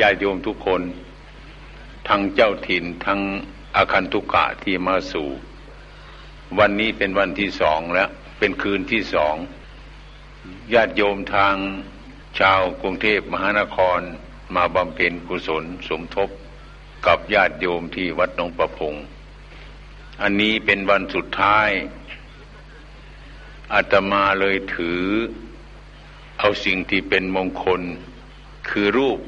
ญาติโยมทุกคน ทั้งเจ้าถิ่นทั้งอาคันตุกะที่มาสู่ วันนี้เป็นวันที่สองแล้ว เป็นคืนที่สองญาติโยมทางชาวกรุงเทพมหานครมาบำเพ็ญกุศลสมทบกับญาติโยมที่วัดหนองประพง อันนี้เป็นวันสุดท้ายอาตมาเลยถือ เอาสิ่งที่เป็นมงคล คือรูป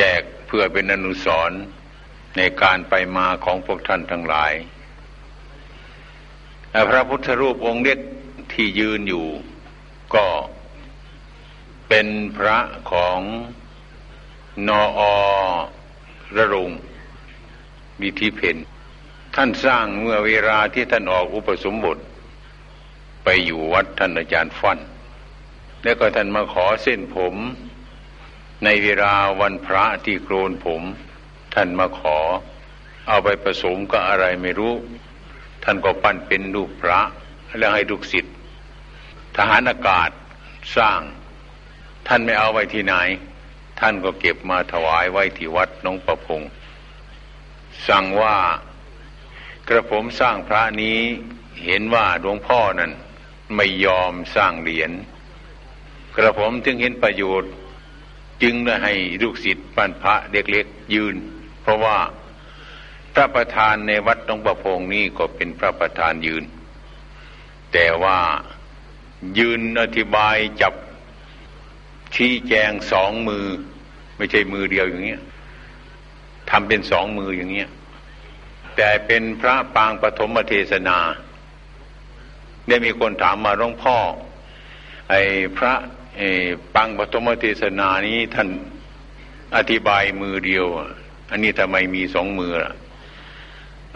แจกเพื่อเป็นอนุสรณ์ในการไปมาของพวกท่านทั้งหลาย พระพุทธรูปองค์เล็กที่ยืนอยู่ก็เป็นพระของนออระรงวิธิเพนท่านสร้างเมื่อเวลาที่ท่านออกอุปสมบท ไปอยู่วัดท่านอาจารย์ฟันแล้วก็ท่านมาขอเส้นผม ในเวลาวันพระที่โกนผม ท่านมาขอ เอาไปผสมกับอะไรไม่รู้ ท่านก็ปั้นเป็นรูปพระ แล้วให้ลูกศิษย์ทหารอากาศสร้าง ท่านไม่เอาไว้ที่ไหน ท่านก็เก็บมาถวายไว้ที่วัดน้องประพงสั่งว่ากระผมสร้างพระนี้เห็นว่าหลวงพ่อนั้นไม่ยอมสร้างเหรียญกระผมจึงเห็นประโยชน์ จึงได้ให้ลูกศิษย์ปันพระเด็กๆยืน เพราะว่าพระประธานในวัดน้องประพงนี้ก็เป็นพระประธานยืน แต่ว่ายืนอธิบายจับชี้แจงสองมือ ไม่ใช่มือเดียวอย่างเงี้ยทำเป็นสองมืออย่างเงี้ยแต่เป็นพระปางปฐมเทศนา ได้มีคนถามมาหลวงพ่อ ไอ้พระ ปางปฐมเทศนานี้ท่านอธิบายมือเดียว อันนี้ทำไมมีสองมือล่ะ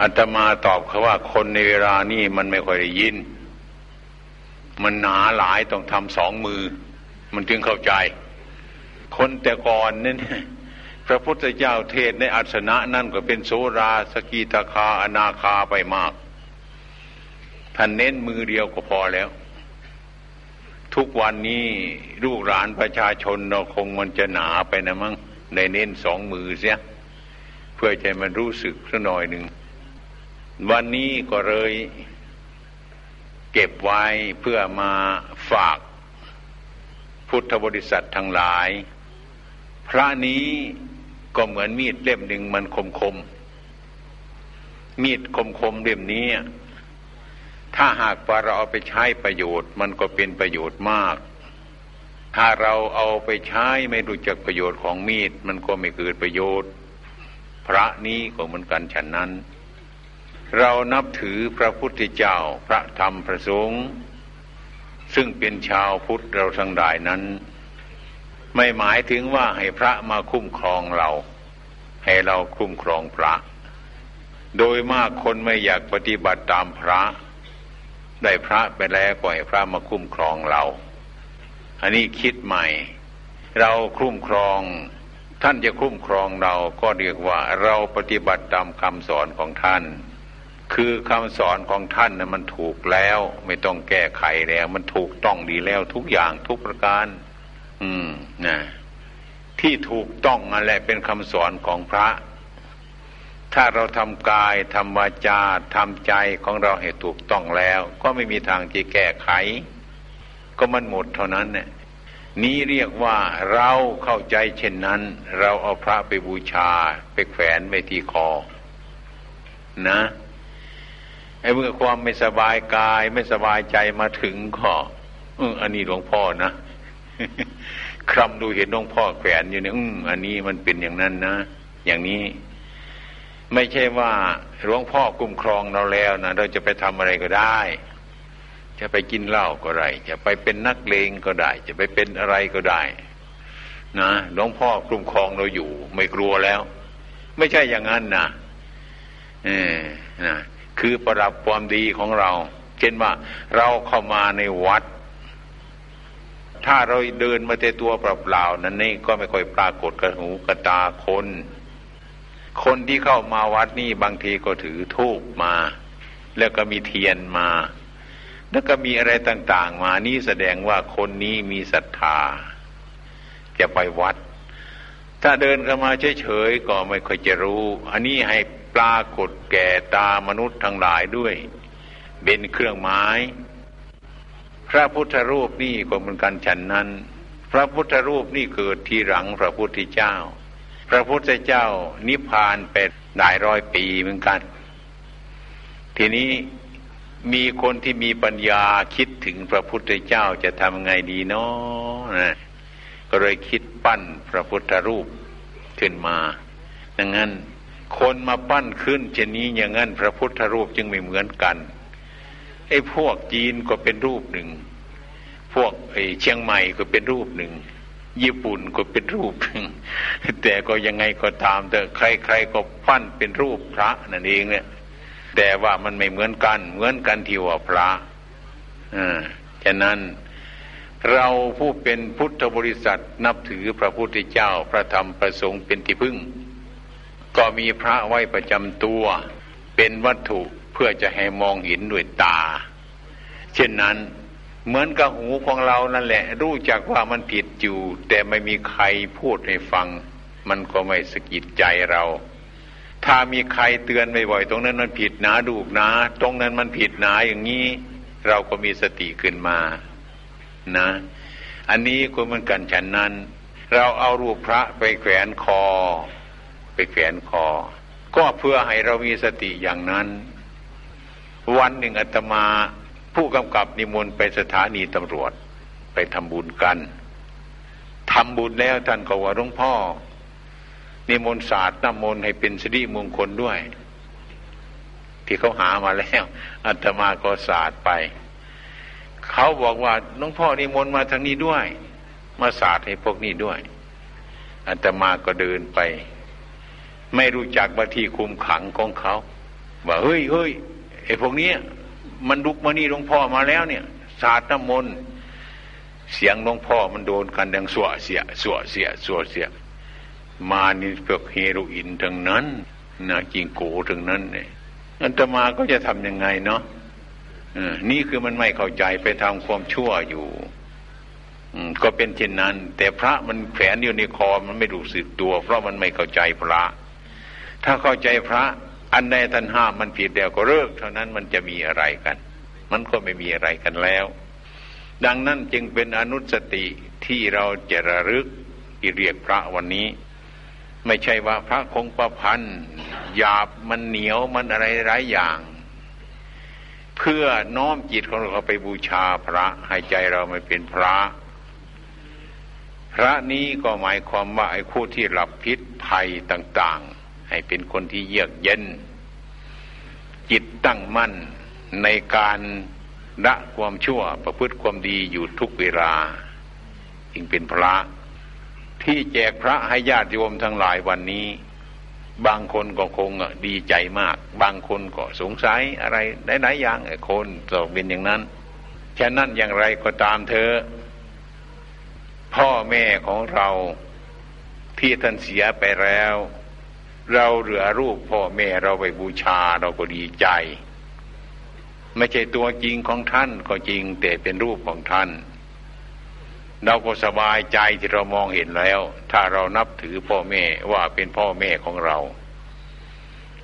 อาตมาตอบเขาว่าคนในเวลานี้มันไม่ค่อยได้ยิน มันหนาหลายต้องทำสองมือ มันจึงเข้าใจ คนแต่ก่อนนี่พระพุทธเจ้าเทศในอัศนะนั่นก็เป็นโสราสกีตาคาอนาคาไปมาก ท่านเน้นมือเดียวก็พอแล้ว ทุกวันนี้ลูกหลานประชาชนเราคงมันจะหนาไปนะมั้งในเน้นสองมือเสียเพื่อใจมันรู้สึกสักหน่อยหนึ่ง วันนี้ก็เลยเก็บไว้เพื่อมาฝากพุทธบริษัททั้งหลาย พระนี้ก็เหมือนมีดเล่มหนึ่งมันคมคมมีดคมคมเล่มนี้ ถ้าหากว่าเราเอาไปใช้ประโยชน์ มันก็เป็นประโยชน์มาก ถ้าเราเอาไปใช้ไม่รู้จักประโยชน์ของมีด มันก็ไม่เกิดประโยชน์ พระนี้ก็เหมือนกันฉันนั้น เรานับถือพระพุทธเจ้าพระธรรมพระสงฆ์ซึ่งเป็นชาวพุทธเราทั้งหลายนั้น ไม่หมายถึงว่าให้พระมาคุ้มครองเรา ให้เราคุ้มครองพระ โดยมากคนไม่อยากปฏิบัติตามพระ ได้พระไปแล้วก็ให้พระมาคุ้มครองเรา อันนี้คิดใหม่ เราคุ้มครอง ท่านจะคุ้มครองเราก็เรียกว่าเราปฏิบัติตามคำสอนของท่าน คือคำสอนของท่านนะมันถูกแล้ว ไม่ต้องแก้ไขแล้ว มันถูกต้องดีแล้วทุกอย่างทุกประการ อืมนะที่ถูกต้องอะไรเป็นคำสอนของพระ ถ้าเราทำกายทำวาจาทำใจของเราให้ถูกต้องแล้ว ก็ไม่มีทางที่แก้ไข ก็มันหมดเท่านั้นเนี่ยนี้เรียกว่าเราเข้าใจเช่นนั้น เราเอาพระไปบูชา ไปแขวนไว้ที่คอ นะไอ้เมื่อความไม่สบายกายไม่สบายใจมาถึงก็อันนี้หลวงพ่อนะคำดูเห็นหลวงพ่อแขวนอยู่เนี่ยอันนี้มันเป็นอย่างนั้นนะอย่างนี้ ไม่ใช่ว่าหลวงพ่อคุ้มครองเราแล้วนะเราจะไปทำอะไรก็ได้ จะไปกินเหล้าก็ได้ จะไปเป็นนักเลงก็ได้ จะไปเป็นอะไรก็ได้ นะหลวงพ่อคุ้มครองเราอยู่ ไม่กลัวแล้ว ไม่ใช่อย่างนั้นนะเออนะคือประดับความดีของเรา เช่นว่าเราเข้ามาในวัด ถ้าเราเดินมาแต่ตัวเปล่าๆนั้นนี่ก็ไม่ค่อยปรากฏกระหูกระตาคน คนที่เข้ามาวัดนี่บางทีก็ถือทูบมา แล้วก็มีเทียนมา แล้วก็มีอะไรต่าง ๆ มานี่แสดงว่าคนนี้มีศรัทธา จะไปวัด ถ้าเดินเข้ามาเฉยๆก็ไม่ค่อยจะรู้ อันนี้ให้ปรากฏแก่ตามนุษย์ทั้งหลายด้วย เป็นเครื่องหมาย พระพุทธรูปนี่ก็เหมือนกันฉันนั้น พระพุทธรูปนี่เกิดทีหลังพระพุทธเจ้า พระพุทธเจ้านิพพานเป็นหลายร้อยปีเหมือนกัน ทีนี้มีคนที่มีปัญญาคิดถึงพระพุทธเจ้าจะทำไงดีเนาะนะก็เลยคิดปั้นพระพุทธรูปขึ้นมาดังนั้นคนมาปั้นขึ้นเช่นนี้อย่างนั้นพระพุทธรูปจึงไม่เหมือนกันไอ้พวกจีนก็เป็นรูปหนึ่ง พวกไอ้เชียงใหม่ก็เป็นรูปหนึ่ง ญี่ปุ่นก็เป็นรูป แต่ก็ยังไงก็ตามแต่ใครๆก็ปั้นเป็นรูปพระนั่นเองเนี่ย แต่ว่ามันไม่เหมือนกัน เหมือนกันที่ว่าพระอ่าฉะนั้นเราผู้เป็นพุทธบริษัทนับถือพระพุทธเจ้าพระธรรมประสงค์เป็นที่พึ่ง ก็มีพระไว้ประจำตัว เป็นวัตถุเพื่อจะให้มองเห็นด้วยตา เช่นนั้น เหมือนกับหูของเรานั่นแหละ รู้จักว่ามันผิดอยู่ แต่ไม่มีใครพูดให้ฟัง มันก็ไม่สกิดใจเรา ถ้ามีใครเตือนบ่อยๆตรงนั้นมันผิดนะดูกนะ ตรงนั้นมันผิดนะอย่างนี้ เราก็มีสติขึ้นมา นะ อันนี้ก็เหมือนกันฉันนั้น เราเอารูปพระไปแขวนคอ ไปแขวนคอ ก็เพื่อให้เรามีสติอย่างนั้น วันหนึ่งอาตมา ผู้กำกับนิมนต์ไปสถานีตำรวจไปทำบุญกันทำบุญแล้วท่านก็ว่าหลวงพ่อ นิมนต์ศาสตร์น้ำมนต์ให้เป็นสิริมงคลด้วย ที่เขาหามาแล้วอาตมาก็ศาสตร์ไป เขาบอกว่าน้องพ่อนิมนต์มาทางนี้ด้วย มาศาสาดให้พวกนี้ด้วยอาตมาก็เดินไป ไม่รู้จักบัทีคุมขังของเขาว่าเฮ้ยเฮ้ยไอ้พวกนี้ มันลุกมานี่หลวงพ่อมาแล้วเนี่ย สาดน้ำมนต์เสียงหลวงพ่อมันโดนกันดังสวเสียสวเสียสวเสีย มานี่พวกเฮโรอีนทั้งนั้นนาจิงโกทั้งนั้นเนี่ยอันตมาก็จะทำยังไงเนาะนี่คือมันไม่เข้าใจไปทำความชั่วอยู่ก็เป็นเช่นนั้น แต่พระมันแฝงอยู่ในคอมันไม่รู้สึกตัว เพราะมันไม่เข้าใจพระ ถ้าเข้าใจพระ อันใดท่านห้ามมันผิดแล้วก็เลิกเท่านั้นมันจะมีอะไรกัน มันก็ไม่มีอะไรกันแล้ว ดังนั้นจึงเป็นอนุสติที่เราจะระลึกที่เรียกพระวันนี้ ไม่ใช่ว่าพระคงประพันธ์หยาบมันเหนียวมันอะไรหลายอย่าง เพื่อน้อมจิตของเราไปบูชาพระให้ใจเราไม่เป็นพระ พระนี้ก็หมายความว่าไอ้คู่ที่หลับพิษภัยต่าง ให้เป็นคนที่เยือกเย็น จิตตั้งมั่นในการละความชั่วประพฤติความดีอยู่ทุกเวลาจึงเป็นพระ ที่แจกพระให้ญาติโยมทั้งหลายวันนี้ บางคนก็คงดีใจมาก บางคนก็สงสัยอะไรหลายๆอย่างคนตกเป็นอย่างนั้นฉะนั้นอย่างไรก็ตามเธอ พ่อแม่ของเราที่ท่านเสียไปแล้ว เราเหลือรูปพ่อแม่เราไปบูชาเราก็ดีใจ ไม่ใช่ตัวจริงของท่านก็จริง แต่เป็นรูปของท่าน เราก็สบายใจที่เรามองเห็นแล้ว ถ้าเรานับถือพ่อแม่ว่าเป็นพ่อแม่ของเรา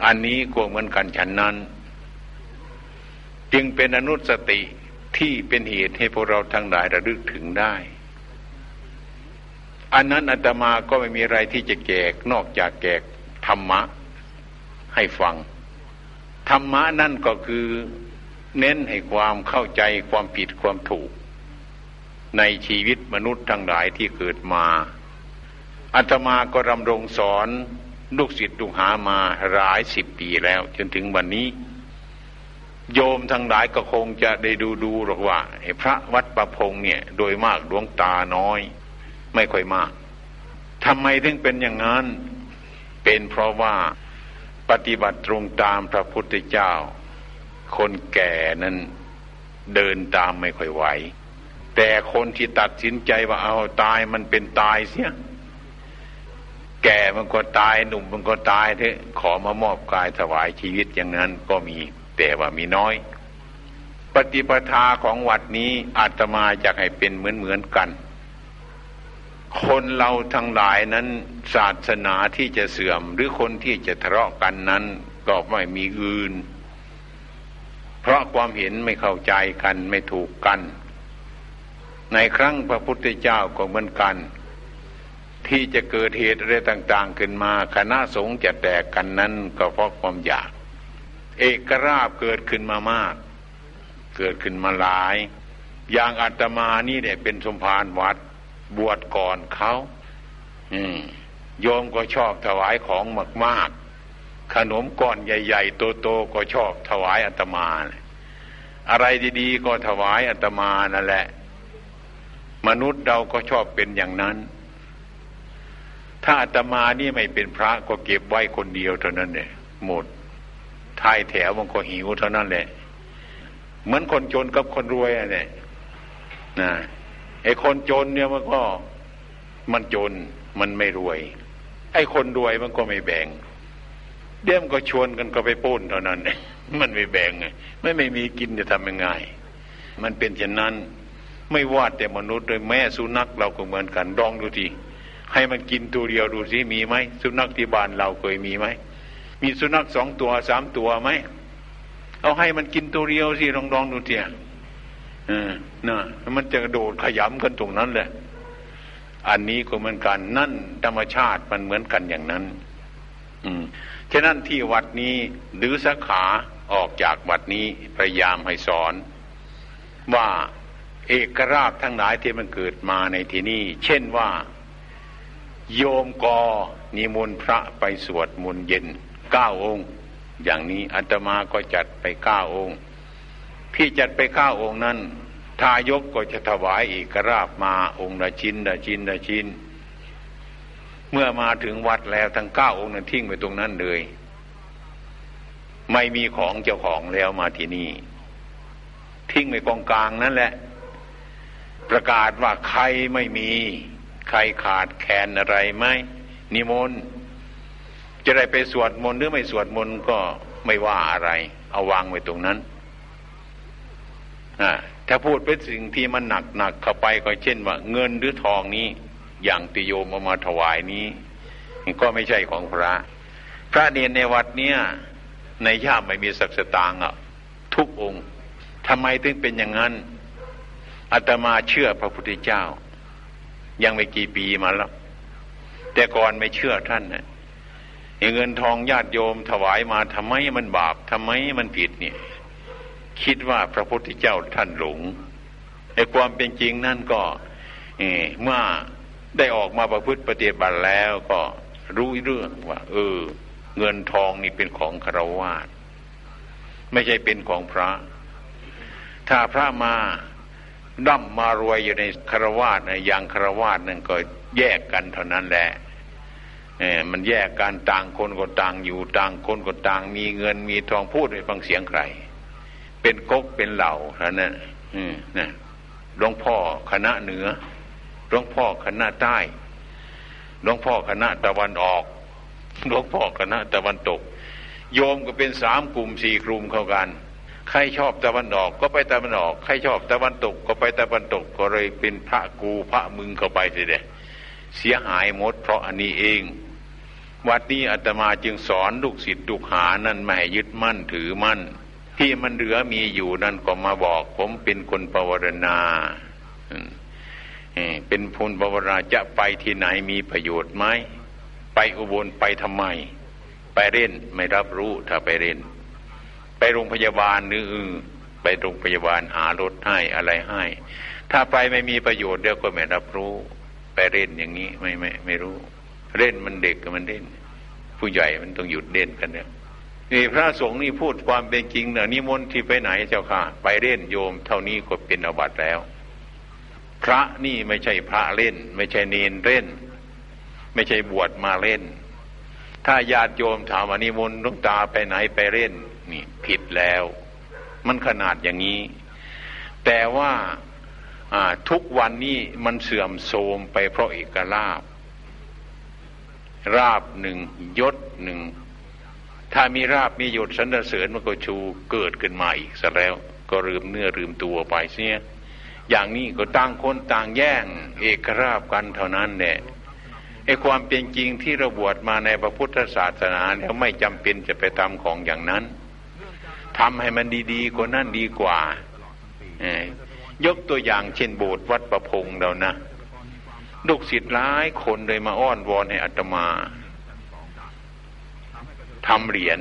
อันนี้ก็เหมือนกันฉันนั้น จึงเป็นอนุสติที่เป็นเหตุให้พวกเราทั้งหลายระลึกถึงได้อันนั้นอาตมาก็ไม่มีอะไรที่จะแกกนอกจากแกก ธรรมะให้ฟัง ธรรมะนั่นก็คือเน้นให้ความเข้าใจความผิดความถูก ในชีวิตมนุษย์ทั้งหลายที่เกิดมาอาตมาก็รำรงสอนลูกศิษย์ลูกหามาหลายสิบปีแล้ว จนถึงวันนี้ โยมทั้งหลายก็คงจะได้ดูดูหรอกว่าพระวัดประพงเนี่ย โดยมากดวงตาน้อย ไม่ค่อยมากทำไมถึงเป็นอย่างนั้น เป็นเพราะว่าปฏิบัติตรงตามพระพุทธเจ้า คนแก่นั้นเดินตามไม่ค่อยไหว แต่คนที่ตัดสินใจว่าเอาตายมันเป็นตายเสีย แก่มันก็ตายหนุ่มมันก็ตายเถอะขอมามอบกายถวายชีวิตอย่างนั้นก็มีแต่ว่ามีน้อย ปฏิปทาของวัดนี้อาตมาอยากให้เป็นเหมือนเหมือนกัน คนเราทั้งหลายนั้นศาสนาที่จะเสื่อม หรือคนที่จะทะเลาะกันนั้นก็ไม่มีอื่น เพราะความเห็นไม่เข้าใจกันไม่ถูกกัน ในครั้งพระพุทธเจ้าก็เหมือนกัน ที่จะเกิดเหตุอะไรต่าง ๆ ขึ้นมาคณะสงฆ์จะแตกกันนั้นก็เพราะความอยาก เอกราบเกิดขึ้นมามาก เกิดขึ้นมาหลาย อย่างอาตมานี่เนี่ยเป็นสมภารวัด บวชก่อนเขาโยมก็ชอบถวายของมากๆ ขนมก้อนใหญ่ ๆ โตๆก็ชอบถวายอัตมาอะไรดีๆ ก็ถวายอัตมานั่นแหละ มนุษย์เราก็ชอบเป็นอย่างนั้น ถ้าอัตมานี่ไม่เป็นพระก็เก็บไว้คนเดียวเท่านั้นเนี่ยหมดท้ายแถวมันก็หิวเท่านั้นแหละ เหมือนคนจนกับคนรวยอะเนี่ยนะ อ้คนจนเนี่ยมันก็มันจนมันไม่รวย ไอ้คนรวยมันก็ไม่แบ่งเดี๋ยวมันก็ชวนกันก็ไปป้นเท่านั้นมันไม่แบ่งไงไม่ไม่มีกินจะทำยังไงมันเป็นเช่นนั้น ไม่ว่าแต่มนุษย์เลยแม่สุนัขเราก็เหมือนกันลองดูทีให้มันกินตัวเดียวดูสิมีไหมสุนัขที่บ้านเราเคยมีไหมมีสุนัขสองตัวสามตัวไหมเอาให้มันกินตัวเดียวสิลองลองดูทีอ นะมันจะโดดขยำกันตรงนั้นแหละ อันนี้ก็เหมือนกันนั่นธรรมชาติมันเหมือนกันอย่างนั้น อืมฉะนั้นที่วัดนี้หรือสาขาออกจากวัดนี้พยายามให้สอน ว่าเอกราชทั้งหลายที่มันเกิดมาในที่นี้เช่นว่า โยมกอนิมนต์พระไปสวดมนต์เย็นเก้าองค์ อย่างนี้อาตมาก็จัดไปเก้าองค์ ที่จัดไปข้าองค์นั้น ทายกก็จะถวายอีกราบมาองค์ละชิ้นละชิ้นละชิ้น เมื่อมาถึงวัดแล้วทั้งเก้าองค์นั้นทิ้งไปตรงนั้นเลย ไม่มีของเจ้าของแล้วมาที่นี่ ทิ้งไปกองกลางนั่นแหละ ประกาศว่าใครไม่มี ใครขาดแคลนอะไรไหมนิมนต์จะได้ไปสวดมนต์หรือไม่สวดมนต์ก็ไม่ว่าอะไร เอาวางไว้ตรงนั้น ถ้าพูดเป็นสิ่งที่มันหนักหนักเข้าไปก็เช่นว่า เงินหรือทองนี้ อย่างติโยมเอามาถวายนี้ ก็ไม่ใช่ของพระ พระเนียนในวัดเนี้ยในย่ามไม่มีสักสตางค์อะ ทุกองค์ทำไมถึงเป็นอย่างนั้นอาตมาเชื่อพระพุทธเจ้า ยังไม่กี่ปีมาแล้ว แต่ก่อนไม่เชื่อท่านนะเงินทองญาติโยมถวายมาทำไมมันบาปทำไมมันผิดเนี่ย คิดว่าพระพุทธเจ้าท่านหลงในความเป็นจริงนั่นก็เมื่อได้ออกมาประพฤติปฏิบัติแล้วก็รู้เรื่องว่า เออ เงินทองนี่เป็นของคารวาสไม่ใช่เป็นของพระ ถ้าพระมาดั้มมารวยอยู่ในคารวาสนะอย่างคารวาสนั่นก็แยกกันเท่านั้นแหละเออมันแยกกันต่างคนก็ต่างอยู่ต่างคนก็ต่าง มีเงินมีทองพูดไม่ฟังเสียงใคร เป็นก๊กเป็นเหล่าท่านนั้นะหลวงพ่อคณะเหนือหลวงพ่อคณะใต้หลวงพ่อคณะตะวันออกหลวงพ่อคณะตะวันตก โยมก็เป็นสามกลุ่มสี่กลุ่มเข้ากัน ใครชอบตะวันออกก็ไปตะวันออก ใครชอบตะวันตกก็ไปตะวันตกก็เลยเป็นพระกูพระมึงเข้าไปสิเดเสียหายหมด เพราะอันนี้เอง วัดนี้อาตมาจึงสอนลูกศิษย์ลูกหานั่นไม่ให้ยึดมั่นถือมั่น ที่มันเหลือมีอยู่นั่นก็มาบอก ผมเป็นคนปวารณาเป็นพลปวราจะไปที่ไหนมีประโยชน์ไหมไปอุบลไปทำไม ไปเล่นไม่รับรู้ถ้าไปเล่น ไปโรงพยาบาลหรือไปโรงพยาบาลหารถให้อะไรให้ ถ้าไปไม่มีประโยชน์เดี๋ยวก็ไม่รับรู้ ไปเล่นอย่างนี้ไม่ไม่ไม่รู้ เล่นมันเด็กกับมันเล่น ผู้ใหญ่มันต้องหยุดเล่นกันเนี่ย นี่พระสงฆ์นี่พูดความเป็นจริงเนอะนิมนต์ที่ไปไหนเจ้าค่ะ ไปเล่นโยม เท่านี้ก็เป็นอวัตแล้ว พระนี่ไม่ใช่พระเล่น ไม่ใช่เนนเล่น ไม่ใช่บวชมาเล่น ถ้าญาติโยมถามว่านิมนต์ลุงตาไปไหนไปเล่น นี่ผิดแล้ว มันขนาดอย่างนี้ แต่ว่าทุกวันนี้มันเสื่อมโทรมไปเพราะเอกลาบราบหนึ่งยศหนึ่ง ถ้ามีราบมีหยดสันเสริญมันก็ชูเกิดขึ้นมาอีกซะแล้ว ก็ลืมเนื้อลืมตัวไปเสียอย่างนี้ก็ต่างคนต่างแย่งเอกราบกันเท่านั้นแหละไอ้ความเป็นจริงที่เราบวชมาในพระพุทธศาสนาเนี่ยไม่จำเป็นจะไปทำของอย่างนั้นทำให้มันดีๆกว่านั้นดีกว่ายกตัวอย่างเช่นโบสถ์วัดประพงเรานะลูกศิษย์ร้ายคนเลยมาอ้อนวอนให้อัตมา ทำเหรียญ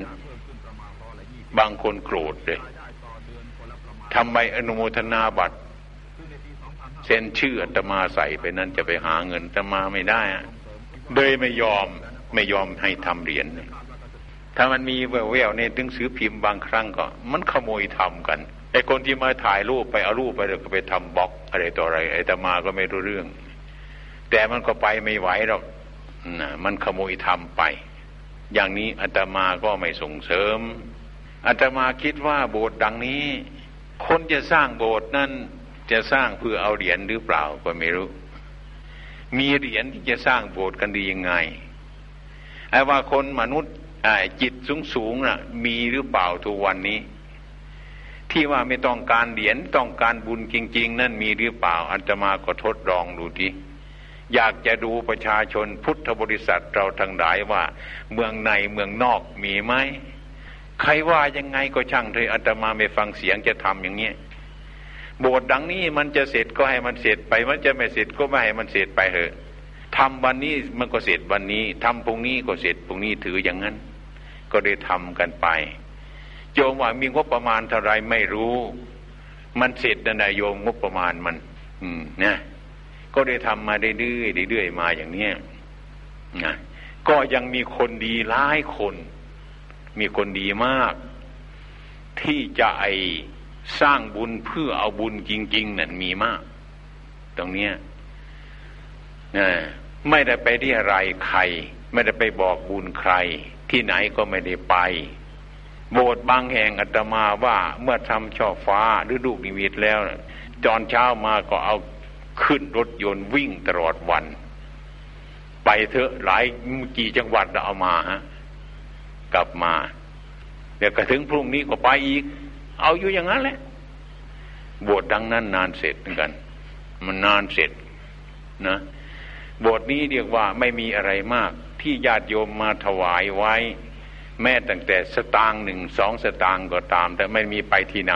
บางคนโกรธเลยทำไมอนุโมทนาบัตรเซ็นชื่ออัตมาใส่ไปนั้นจะไปหาเงินอัตมาไม่ได้อะโดยไม่ยอมไม่ยอมให้ทำเหรียญถ้ามันมีแววๆในหนังสือพิมพ์บางครั้งก็ มันขโมยทำกันไอ้คนที่มาถ่ายรูปไปเอารูปไปแล้วก็ไปทำบล็อกอะไรต่ออะไรไอ้ตมาก็ไม่รู้เรื่อง แต่มันก็ไปไม่ไหวหรอกนะมันขโมยทำไป อย่างนี้อาตมาก็ไม่ส่งเสริมอาตมาคิดว่าโบสถ์ดังนี้ คนจะสร้างโบสถ์นั้นจะสร้างเพื่อเอาเหรียญหรือเปล่าก็ไม่รู้ มีเหรียญที่จะสร้างโบสถ์กันดียังไงไอ้ว่าคนมนุษย์จิตสูงสูงน่ะ มีหรือเปล่าทุกวันนี้ ที่ว่าไม่ต้องการเหรียญต้องการบุญจริง ๆ นั่นมีหรือเปล่าอันจะมาก็ทดลองดูที อยากจะดูประชาชนพุทธบริษัทเราทั้งหลายว่า เมืองในเมืองนอกมีไหมใครว่ายังไงก็ช่างเถอะอาตมาไม่ฟังเสียงจะทำอย่างเนี้โบสถ์ดังนี้มันจะเสร็จก็ให้มันเสร็จไป มันจะไม่เสร็จก็ไม่ให้มันเสร็จไปเถอะทำวันนี้มันก็เสร็จวันนี้ทำพรุ่งนี้ก็เสร็จพรุ่งนี้ถืออย่างนั้น ก็ได้ทำกันไปโยมว่ามีงบประมาณเท่าไรไม่รู้ มันเสร็จนะโยมงบประมาณมัน อืมนะ ก็ได้ทำมาเรื่อยๆเรื่อยๆมาอย่างเนี้ยนะก็ยังมีคนดีหลายคน มีคนดีมาก ที่จะไอสร้างบุญเพื่อเอาบุญจริง ๆ นั่นมีมาก ตรงเนี้ยนะไม่ได้ไปที่อะไรใคร ไม่ได้ไปบอกบุญใคร ที่ไหนก็ไม่ได้ไป โบสถ์บางแห่งอาตมาว่าเมื่อทำช่อฟ้าหรือลูกนิมิตแล้วจอนเช้ามาก็เอา ขึ้นรถยนต์วิ่งตลอดวัน ไปเถอะหลายกี่จังหวัดเราเอามาฮะกลับมา เดี๋ยวก็ถึงพรุ่งนี้ก็ไปอีก เอาอยู่อย่างนั้นแหละบวชดังนั้นนานเสร็จเหมือนกัน มันนานเสร็จนะบทนี้เรียกว่าไม่มีอะไรมาก ที่ญาติโยมมาถวายไว้ แม้ตั้งแต่สตางค์หนึ่งสองสตางค์ก็ตาม แต่ไม่มีไปที่ไหน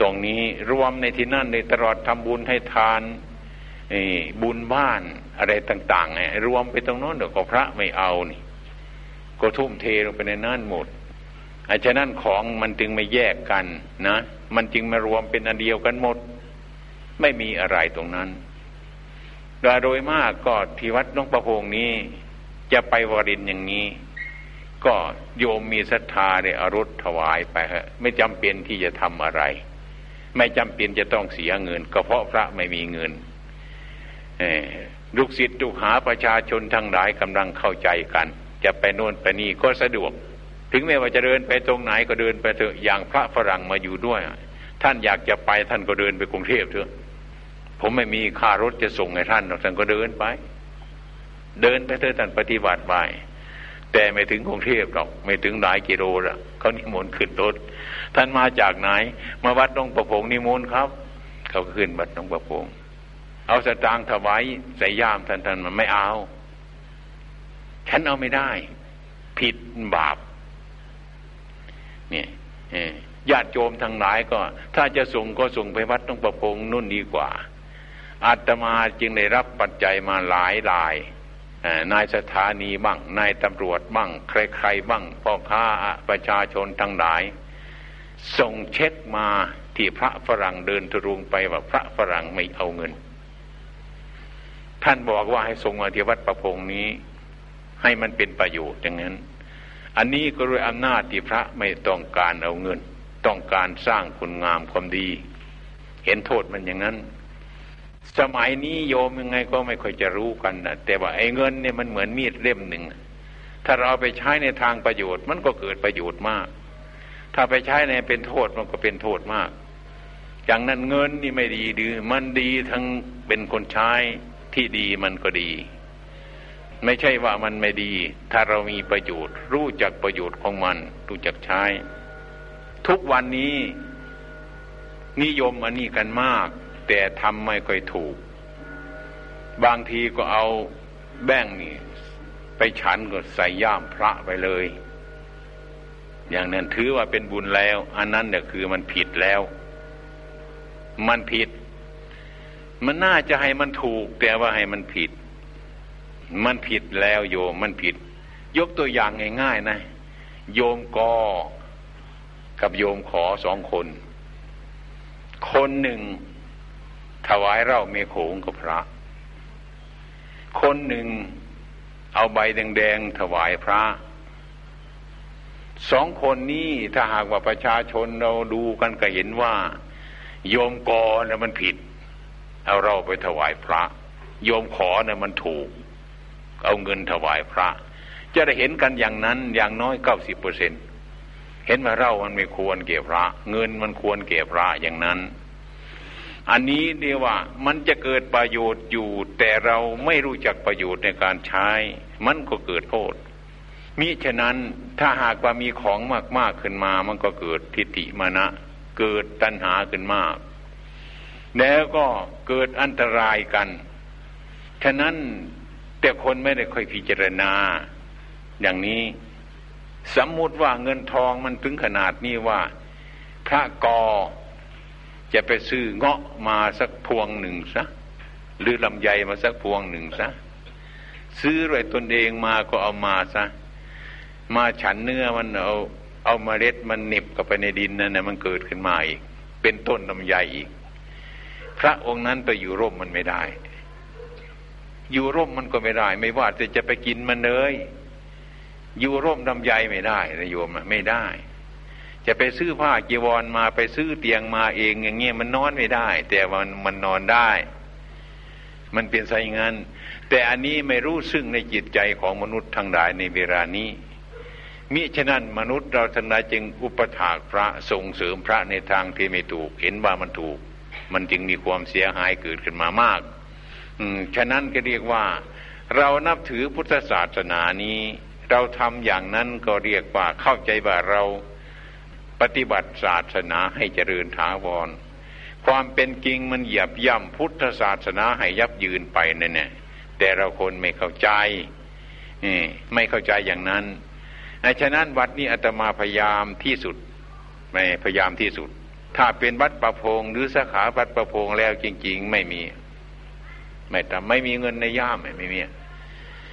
ตรงนี้รวมในที่นั่นในตลอดทำบุญให้ทานบุญบ้านอะไรต่างๆไงรวมไปตรงโน้นเดี๋ยวก็พระไม่เอานี่ ก็ทุ่มเทลงไปในนั้นหมดอาฉะนั้นของมันจึงไม่แยกกันนะ มันจึงมารวมเป็นอันเดียวกันหมด ไม่มีอะไรตรงนั้นโดยมากก็ที่วัดน้องประพงนี้ จะไปวรินอย่างนี้ ก็โยมมีศรัทธาเนี่ยอรุษถวายไปฮะไม่จำเป็นที่จะทำอะไร ไม่จำเป็นจะต้องเสียเงิน ก็เพราะพระไม่มีเงินลูกศิษย์ลูกหาประชาชนทั้งหลายกำลังเข้าใจกัน จะไปโน่นไปนี่ก็สะดวก ถึงแม้ว่าจะเดินไปตรงไหนก็เดินไปเถอะอย่างพระฝรั่งมาอยู่ด้วย ท่านอยากจะไปท่านก็เดินไปกรุงเทพเถอะผมไม่มีค่ารถจะส่งให้ท่านท่านก็เดินไป เดินไปเถอะท่านปฏิบัติไปแต่ไม่ถึงกรุงเทพหรอก ไม่ถึงหลายกิโลละเขานิมนต์ขึ้นรถ ท่านมาจากไหน มาวัดน้องประพงนิมนต์ครับ เขาขึ้นวัดน้องประพงเอาสตางค์ถวายใส่ย่ามท่านท่านมันไม่เอา ฉันเอาไม่ได้ ผิดบาป เนี่ยญาติโยมทั้งหลายก็ ถ้าจะส่งก็ส่งไปวัดต้องประพงนุ่นดีกว่า อาตมาจึงได้รับปัจจัยมาหลายหลายนายสถานีบ้าง นายตำรวจบ้าง ใครๆบ้างพ่อค้าประชาชนทั้งหลาย ส่งเช็คมาที่พระฝรั่งเดินทรุงไปว่าพระฝรั่งไม่เอาเงิน ท่านบอกว่าให้ส่งมาที่วัดประพงนี้ ให้มันเป็นประโยชน์อย่างนั้น อันนี้ก็ด้วยอำนาจที่พระไม่ต้องการเอาเงิน ต้องการสร้างคุณงามความดี เห็นโทษมันอย่างนั้น สมัยนี้โยมยังไงก็ไม่ค่อยจะรู้กันนะแต่ว่าไอ้เงินเนี่ยมันเหมือนมีดเล่มหนึ่งถ้าเราไปใช้ในทางประโยชน์มันก็เกิดประโยชน์มาก ถ้าไปใช้ในเป็นโทษมันก็เป็นโทษมากอย่างนั้นเงินนี่ไม่ดีดือมันดีทั้งเป็นคนใช้ที่ดีมันก็ดี ไม่ใช่ว่ามันไม่ดี ถ้าเรามีประโยชน์ รู้จักประโยชน์ของมัน รู้จักใช้ ทุกวันนี้นิยมอันนี้กันมาก แต่ทำไม่ค่อยถูก บางทีก็เอาแบ่งนี่ไปฉันก็ใส่ย่ามพระไปเลย อย่างนั้นถือว่าเป็นบุญแล้ว อันนั้นเนี่ยคือมันผิดแล้ว มันผิด มันน่าจะให้มันถูก แต่ว่าให้มันผิด มันผิดแล้วโยมมันผิด ยกตัวอย่างง่ายๆนะ โยมกอกับโยมขอสองคน คนหนึ่ง ถวายเราเมโขงกับพระ คนหนึ่งเอาใบแดงๆถวายพระ สองคนนี้ถ้าหากว่าประชาชนเราดูกันก็เห็นว่า โยมกอนะมันผิด เอาเราไปถวายพระ โยมขอนะมันถูก เอาเงินถวายพระ จะได้เห็นกันอย่างนั้นอย่างน้อยเก้าสิบเปอร์เซ็นต์เห็นว่าเรามันไม่ควรเก็บพระ เงินมันควรเก็บพระอย่างนั้น อันนี้เดียว่ามันจะเกิดประโยชน์อยู่ แต่เราไม่รู้จักประโยชน์ในการใช้ มันก็เกิดโทษ มิฉะนั้นถ้าหากว่ามีของมากๆขึ้นมา มันก็เกิดทิฏฐิมานะ เกิดตัณหาขึ้นมาก แล้วก็เกิดอันตรายกัน ฉะนั้นแต่คนไม่ได้ค่อยพิจารณา อย่างนี้สมมุติว่าเงินทองมันถึงขนาดนี้ว่า พระกอจะไปซื้อเงาะมาสักพวงหนึ่งซะหรือลำไยมาสักพวงหนึ่งซะซื้อด้วยตนเองมาก็เอามาซะ มาฉันเนื้อมันเอา เอามาเล็ดมันเน็บกับไปในดินนั่นนะมันเกิดขึ้นมาอีก เป็นต้นลำไยอีก พระองค์นั้นไปอยู่ร่มมันไม่ได้ อยู่ร่มมันก็ไม่ได้ ไม่ว่าจะจะไปกินมันเลยอยู่ร่มดำใยไม่ได้นะโยมไม่ได้ จะไปซื้อผ้าจีวรมาไปซื้อเตียงมาเองอย่างเงี้ยมันนอนไม่ได้ แต่มันมันนอนได้ มันเป็นไงงั้น แต่อันนี้ไม่รู้ซึ่งในจิตใจของมนุษย์ทั้งหลายในเวลานี้ มิฉะนั้นมนุษย์เราทั้งหลายจึงอุปถากพระส่งเสริมพระในทางที่ไม่ถูก เห็นว่ามันถูก มันจึงมีความเสียหายเกิดขึ้นมามาก อืมฉะนั้นก็เรียกว่า เรานับถือพุทธศาสนานี้ เราทำอย่างนั้นก็เรียกว่าเข้าใจว่าเราปฏิบัติศาสนาให้เจริญถาวร ความเป็นจริงมันเหยียบย่ำพุทธศาสนาให้ยับยืนไปนั่นแหละแต่เราคนไม่เข้าใจไม่เข้าใจอย่างนั้น ฉะนั้นวัดนี้อาตมาพยายามที่สุดไม่พยายามที่สุด ถ้าเป็นวัดประพงหรือสาขาวัดประพงแล้วจริง ๆ ไม่มี ไม่แต่ไม่มีเงินในย่ามไม่มี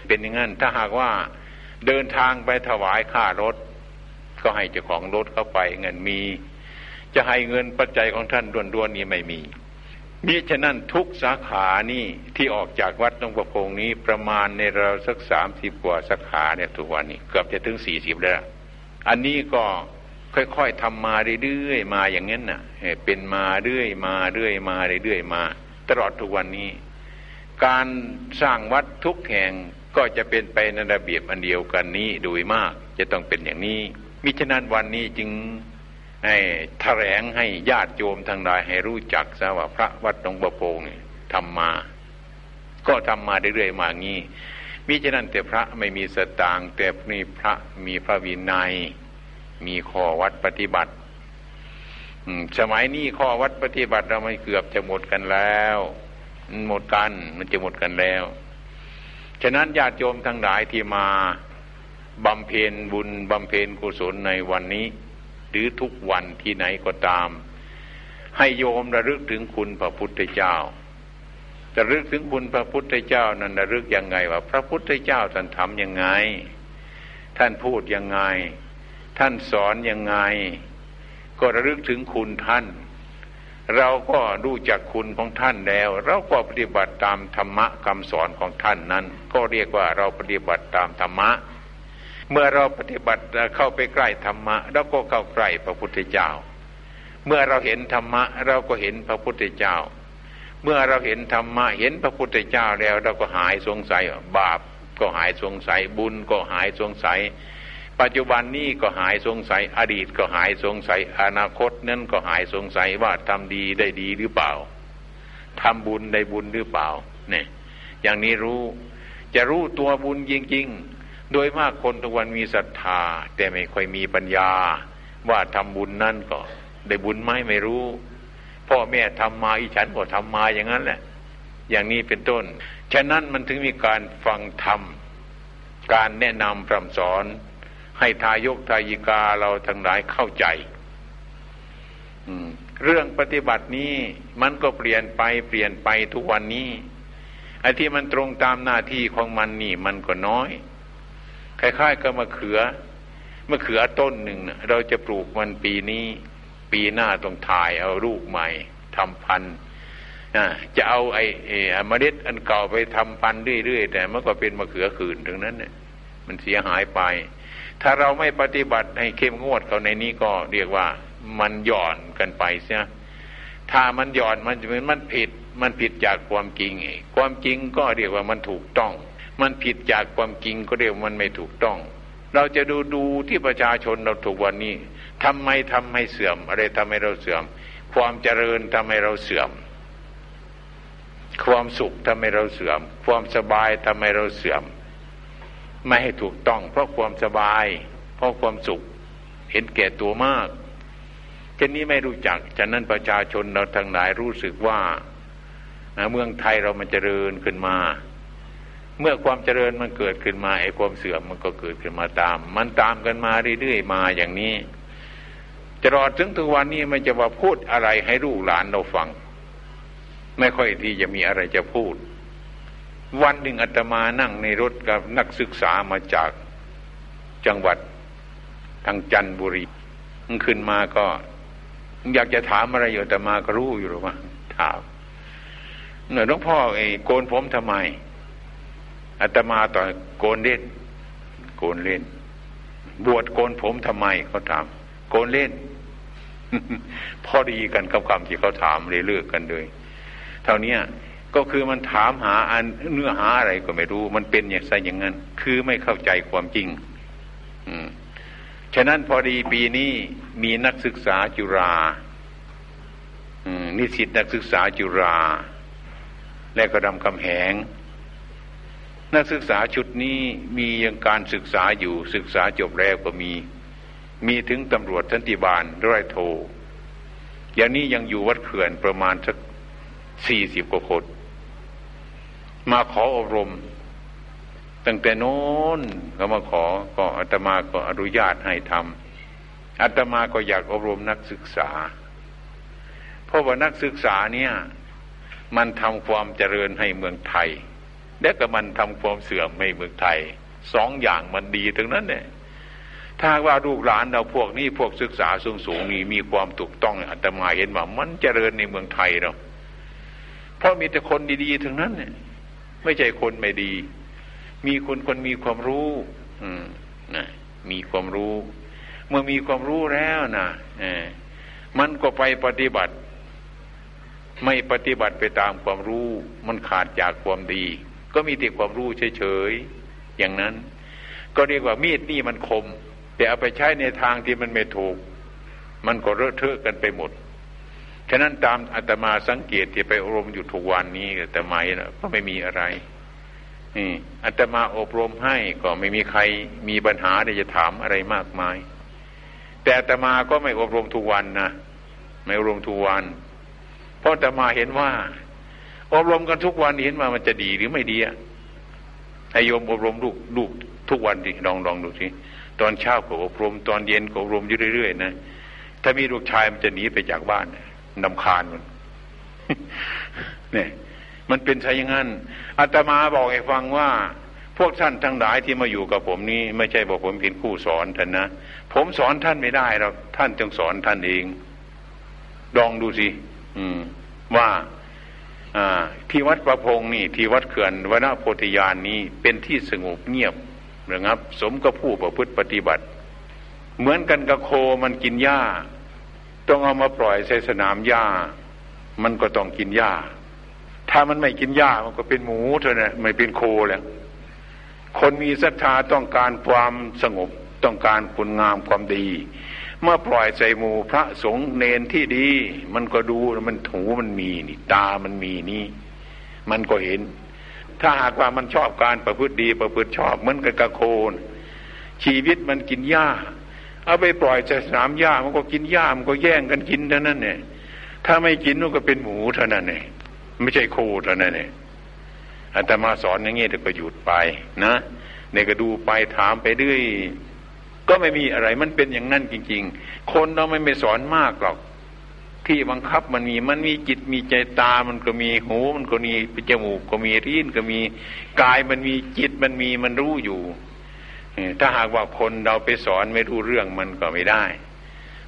เป็นอย่างนั้นถ้าหากว่าเดินทางไปถวายค่ารถ ก็ให้เจ้าของรถเข้าไปเงินมี จะให้เงินปัจจัยของท่านด่วนๆนี้ไม่มี มิฉะนั้นทุกสาขานี่ที่ออกจากวัดตรงประพงนี้ประมาณในเราสักสามสิบกว่าสาขาเนี่ยทุกวันนี้เกือบจะถึงสี่สิบแล้ว อันนี้ก็ค่อยๆทำมาเรื่อยๆมาอย่างนั้นน่ะเป็นมาเรื่อยมาเรื่อยมาเรื่อยมา ตลอดทุกวันนี้ การสร้างวัดทุกแห่งก็จะเป็นไปในระเบียบอันเดียวกันนี้โดยมากจะต้องเป็นอย่างนี้มิฉะนั้นวันนี้จึง ให้แถลงให้ญาติโยมทางใดให้รู้จักซะว่าพระวัดหลวงประโพงทำมา ก็ทำมาเรื่อยๆมางี้มิฉะนั้นแต่พระไม่มีสตางแต่นี่พระมีพระวินัย มีข้อวัดปฏิบัติสมัยนี้ข้อวัดปฏิบัติเราไม่เกือบจะหมดกันแล้ว หมดกันมันจะหมดกันแล้ว ฉะนั้นญาติโยมทั้งหลายที่มาบำเพ็ญบุญบำเพ็ญกุศลในวันนี้ หรือทุกวันที่ไหนก็ตาม ให้โยมระลึกถึงคุณพระพุทธเจ้าจะระลึกถึงคุณพระพุทธเจ้านั้นระลึกยังไงว่า พระพุทธเจ้าท่านทำยังไง ท่านพูดยังไง ท่านสอนยังไง ก็ระลึกถึงคุณท่าน เราก็รู้จักคุณของท่านแล้ว เราก็ปฏิบัติตามธรรมะคำสอนของท่านนั้น ก็เรียกว่าเราปฏิบัติตามธรรมะ เมื่อเราปฏิบัติเข้าไปใกล้ธรรมะเราก็เข้าใกล้พระพุทธเจ้า เมื่อเราเห็นธรรมะเราก็เห็นพระพุทธเจ้า เมื่อเราเห็นธรรมะเห็นพระพุทธเจ้าแล้ว เราก็หายสงสัยบาปก็หายสงสัยบุญก็หายสงสัย ปัจจุบันนี้ก็หายสงสัยอดีตก็หายสงสัยอนาคตนั้นก็หายสงสัยว่าทำดีได้ดีหรือเปล่าทำบุญได้บุญหรือเปล่าเนี่ยอย่างนี้รู้จะรู้ตัวบุญจริง ๆ โดยมากคนทุกวันมีศรัทธา แต่ไม่ค่อยมีปัญญา ว่าทำบุญนั่นก็ ได้บุญไหมไม่รู้พ่อแม่ทำมาอีฉันก็ทำมาอย่างนั้นแหละ อย่างนี้เป็นต้น ฉะนั้นมันถึงมีการฟังธรรมการแนะนำพร่ำสอน ให้ทายกทายิกาเราทั้งหลายเข้าใจเรื่องปฏิบัตินี้มันก็เปลี่ยนไปเปลี่ยนไปทุกวันนี้ไอ้ที่มันตรงตามหน้าที่ของมันนี่ มันก็น้อย คล้ายๆกับมะเขือมะเขือต้นหนึ่งนะเราจะปลูกมันปีนี้ ปีหน้าต้องถ่ายเอาลูกใหม่ทำพันธุ์จะเอาไอ้เมล็ดอันเก่าไปทำพันธุ์เรื่อยๆแต่มันก็เป็นมะเขือขื่นถึงนั้นเนี่ยมันเสียหายไป ถ้าเราไม่ปฏิบัติให้เข้มงวดเขาในนี้ก็เรียกว่ามันหย่อนกันไปเสียถ้ามันหย่อนมันจะเป็นมันผิด มันผิดจากความจริงความจริงก็เรียกว่ามันถูกต้อง มันผิดจากความจริงก็เรียกว่ามันไม่ถูกต้อง เราจะดูดูที่ประชาชนเราถูกวันนี้ทำไมทำให้เสื่อม อะไรทำให้เราเสื่อม ความเจริญทำให้เราเสื่อม ความสุขทำให้เราเสื่อม ความสบายทำให้เราเสื่อม ไม่ให้ถูกต้อง เพราะความสบาย เพราะความสุข เห็นแก่ตัวมากเช่นนี้ไม่รู้จักฉะนั้นประชาชนเราทั้งหลายรู้สึกว่า เมืองไทยเรามันเจริญขึ้นมา เมื่อความเจริญมันเกิดขึ้นมาไอ้ความเสื่อมมันก็เกิดขึ้นมาตาม มันตามกันมาเรื่อยๆมาอย่างนี้จะรอดถึงทุกวันนี้มันจะว่าพูดอะไรให้ลูกหลานเราฟัง ไม่ค่อยที่จะมีอะไรจะพูด วันหนึ่งอาตมานั่งในรถกับนักศึกษามาจากจังหวัดทางจันทบุรีมันขึ้นมาก็ อยากจะถามอะไรอยู่แต่มาก็รู้อยู่หรือว่าถามหน่อยหลวงพ่อไอ้โกนผมทำไม อาตมาต่อโกนเล่น โกนเล่น บวชโกนผมทำไมเขาถาม โกนเล่น พอดีกันกับคำที่เขาถามเลยเลือกกันเลยเท่านี้ก็คือมันถามหาอันเนื้อหาอะไรก็ไม่รู้ มันเป็นอย่างไรอย่างนั้น คือไม่เข้าใจความจริง อืมฉะนั้นพอดีปีนี้มีนักศึกษาจุฬานิสิตนักศึกษาจุฬาและก็ดำคำแหง นักศึกษาชุดนี้มียังการศึกษาอยู่ศึกษาจบแล้วก็มี มีถึงตำรวจทันติบาลร้อยโทอย่างนี้ยังอยู่วัดเขื่อนประมาณสักสี่สิบกว่าคน มาขออบรม ตั้งแต่โน้นเขามาขอก็อาตมาก็อนุญาตให้ทำอาตมาก็อยากอบรมนักศึกษา เพราะว่านักศึกษาเนี่ย มันทำความเจริญให้เมืองไทย และก็มันทำความเสื่อมให้เมืองไทยสองอย่างมันดีทั้งนั้นเนี่ยถ้าว่าลูกหลานเราพวกนี้พวกศึกษาสูงสูงนี่มีความถูกต้องอาตมาเห็นว่ามันเจริญในเมืองไทยเราเพราะมีแต่คนดีๆทั้งนั้นเนี่ยไม่ใช่คนไม่ดี มีคนคนมีความรู้ อืมนะมีความรู้ เมื่อมีความรู้แล้วนะเอมันก็ไปปฏิบัติ ไม่ปฏิบัติไปตามความรู้ มันขาดจากความดี ก็มีแต่ความรู้เฉยๆอย่างนั้น ก็เรียกว่ามีดนี่มันคม แต่เอาไปใช้ในทางที่มันไม่ถูก มันก็เลอะเทอะกันไปหมดฉะนั้นตามอาตมาสังเกตที่ไปอบรมอยู่ทุกวันนี้แต่ไม่นะก็ไม่มีอะไรนี่อาตมาอบรมให้ก็ไม่มีใครมีปัญหาที่จะถามอะไรมากมาย แต่อาตมาก็ไม่อบรมทุกวันนะไม่อบรมทุกวัน เพราะอาตมาเห็นว่า อบรมกันทุกวันเห็นว่ามันจะดีหรือไม่ดีอะให้โยมอบรมลูกลูกทุกวันดิลองลองดูสิตอนเช้าก็อบรม ตอนเย็นก็อบรมอยู่เรื่อยๆนะถ้ามีลูกชายมันจะหนีไปจากบ้านนำคาญมันเนี่ยมันเป็นใช่ยังงั้นอาตมาบอกให้ฟังว่า พวกท่านทั้งหลายที่มาอยู่กับผมนี้ ไม่ใช่บอกผมเป็นผู้สอนท่านนะผมสอนท่านไม่ได้หรอกท่านจงสอนท่านเองลองดูสิ อืม ว่า ที่วัดประพงนี่ที่วัดเขื่อนวนโพธิยานนี้เป็นที่สงบเงียบนะครับ สมกับผู้ประพฤติปฏิบัติ เหมือนกันกับโคมันกินหญ้า ต้องเอามาปล่อยใส่สนามหญ้า มันก็ต้องกินหญ้า ถ้ามันไม่กินหญ้ามันก็เป็นหมูเท่านั้นไม่เป็นโคแล้วคนมีศรัทธาต้องการความสงบต้องการคุณงามความดี เมื่อปล่อยใส่หมูพระสงฆ์เนนที่ดี มันก็ดูมันถูมันมีนี่ตามันมีนี่ มันก็เห็น ถ้าหากว่ามันชอบการประพฤติดีประพฤติชอบเหมือนกับกระโคน ชีวิตมันกินหญ้า เอาไปปล่อยใส่สนามหญ้ามันก็กินหญ้ามันก็แย่งกันกินเท่านั้นเนี่ยถ้าไม่กินนู่นก็เป็นหมูเท่านั้นเองไม่ใช่โคเท่านั้นเองอาตมาสอนอย่างเงี้ยเดี๋ยวก็หยุดไปนะเนี่ยก็ดูไปถามไปเรื่อย ก็ไม่มีอะไร มันเป็นอย่างนั้นจริง ๆ คนเราไม่ไม่สอนมากหรอกที่บังคับมันมีมันมีจิตมีใจตา มันก็มีหู มันก็มีจมูกก็มีริ้นก็มีกายมันมีจิตมันมีมันรู้อยู่ถ้าหากว่าคนเราไปสอนไม่รู้เรื่องมันก็ไม่ได้